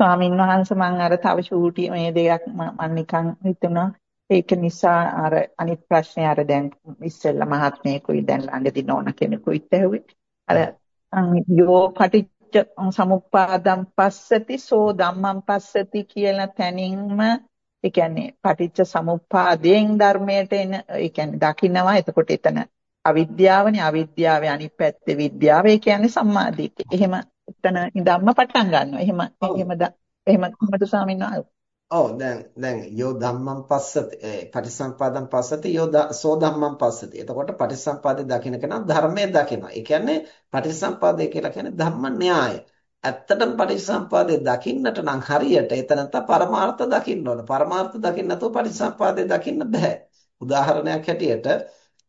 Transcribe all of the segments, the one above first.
ස්වාමින් වහන්සේ මම අර තව ෂූටි මේ දෙයක් මම නිකන් හිතුණා. ඒක නිසා අර අනිත් ප්‍රශ්නේ අර දැන් ඉස්සෙල්ලා මහත්මයෙකුයි දැන් ළඟදී නෝන කෙනෙකුයි ඇහුවේ. අර යෝ පටිච්ච සමුප්පාදම් පස්සති සෝ ධම්මං පස්සති කියලා තැනින්ම ඒ කියන්නේ පටිච්ච සමුප්පාදයෙන් ධර්මයට එන ඒ කියන්නේ දකින්නවා. එතකොට එතන අවිද්‍යාවනේ. අවිද්‍යාවේ අනිත් පැත්තේ විද්‍යාව ඒ කියන්නේ සම්මාදිට්ඨිය. එහෙම එතන ඉඳන්ම පටන් ගන්නවා. එහෙම එහෙමද එහෙම කොහමද ස්වාමීන් වහන්සේ? ඔව් දැන් දැන් යෝ ධම්මං පස්සති පටිසම්පාදං පස්සති යෝ සෝ ධම්මං පස්සති. එතකොට පටිසම්පාදේ දකින්න කෙනා ධර්මයේ දකිනවා. ඒ කියන්නේ පටිසම්පාදේ කියලා කියන්නේ ධම්ම න්‍යාය. ඇත්තටම පටිසම්පාදේ දකින්නට නම් හරියට එතනත් පරමාර්ථ දකින්න ඕන. පරමාර්ථ දකින්න නැතුව පටිසම්පාදේ දකින්න බෑ. උදාහරණයක් හැටියට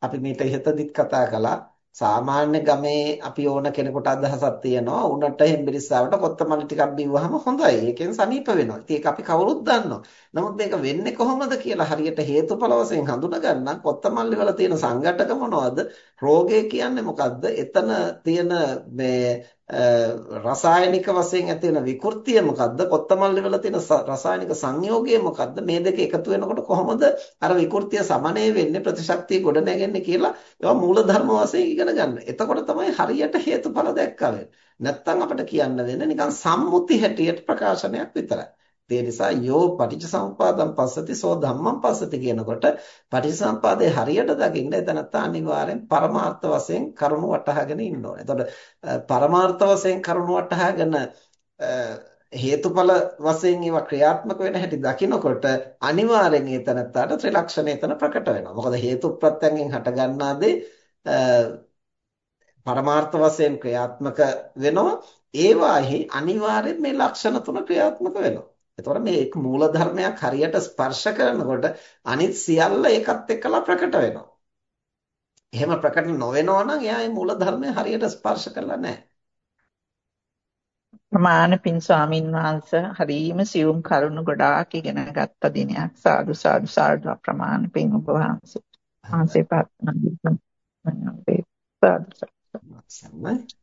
අපි මේක ඉහතදිත් කතා කළා සාමාන්‍ය ගමේ අපි ඕන කෙනෙකුට අදහසක් තියෙනවා උණට හෙම්බිරිස්සාවට කොත්තමල්ලි ටිකක් බිව්වහම හොඳයි. ඒකෙන් සනීප වෙනවා. ඉතින් ඒක අපි කවුරුත් දන්නවා. නමුත් මේක වෙන්නේ කොහොමද කියලා හරියට හේතුඵල වශයෙන් හඳුනගන්න කොත්තමල්ලි වල තියෙන සංඝටක මොනවද? රෝගය කියන්නේ මොකද්ද? එතන තියෙන මේ රසායනික වශයෙන් ඇති වෙන විකෘතිය මොකද්ද? කොත්තමල්ලි වල තියෙන රසායනික සංයෝගය මොකද්ද? මේ දෙක එකතු වෙනකොට කොහොමද අර විකෘතිය සමනය වෙන්නේ ප්‍රතිශක්තිය ගොඩ නැගෙන්නේ කියලා ඒවා මූලධර්ම වශයෙන් ඉගෙන ගන්න. එතකොට තමයි හරියට හේතුඵල දැක්කා වෙන්නේ. නැත්තම් අපිට කියන්න වෙන්නේ නිකන් සම්මුති හැටියට ප්‍රකාශනයක් විතරයි. ඒ නිසා යෝ පටිච්චසමුපාදම් පස්සති සෝ ධම්මං පස්සති කියනකොට පටිච්චසමුපාදේ හරියට දකින්න එතනත් අනිවාර්යෙන් පරමාර්ථ වශයෙන් කරුණු වටහාගෙන ඉන්න ඕනේ. එතකොට පරමාර්ථ වශයෙන් කරුණු වටහාගෙන හේතුඵල වශයෙන් ඒවා ක්‍රියාත්මක වෙන හැටි දකිනකොට අනිවාර්යෙන් එතනත්ට ත්‍රිලක්ෂණය එතන ප්‍රකට වෙනවා. මොකද හේතු ප්‍රත්‍යයෙන් හටගන්නා දේ පරමාර්ථ වශයෙන් ක්‍රියාත්මක වෙනවා. ඒවාෙහි අනිවාර්යෙන් මේ ලක්ෂණ තුන ක්‍රියාත්මක වෙනවා. එතකොට මේ මූල ධර්මයක් හරියට ස්පර්ශ කරනකොට අනිත් සියල්ල ඒකත් එක්කලා ප්‍රකට වෙනවා. එහෙම ප්‍රකට නොවෙනවා නම් එයා මේ මූල ධර්මය හරියට ස්පර්ශ කරලා නැහැ. ප්‍රමාණ පින් ස්වාමින් වහන්සේ හරීම සියුම් කරුණු ගොඩාක් ඉගෙන ගත්ත දිනයක්. සාදු සාදු සාදු ප්‍රමාණ පින් ඔබ වහන්සේ. වහන්සේ පාත්‍රා සාදු සාදු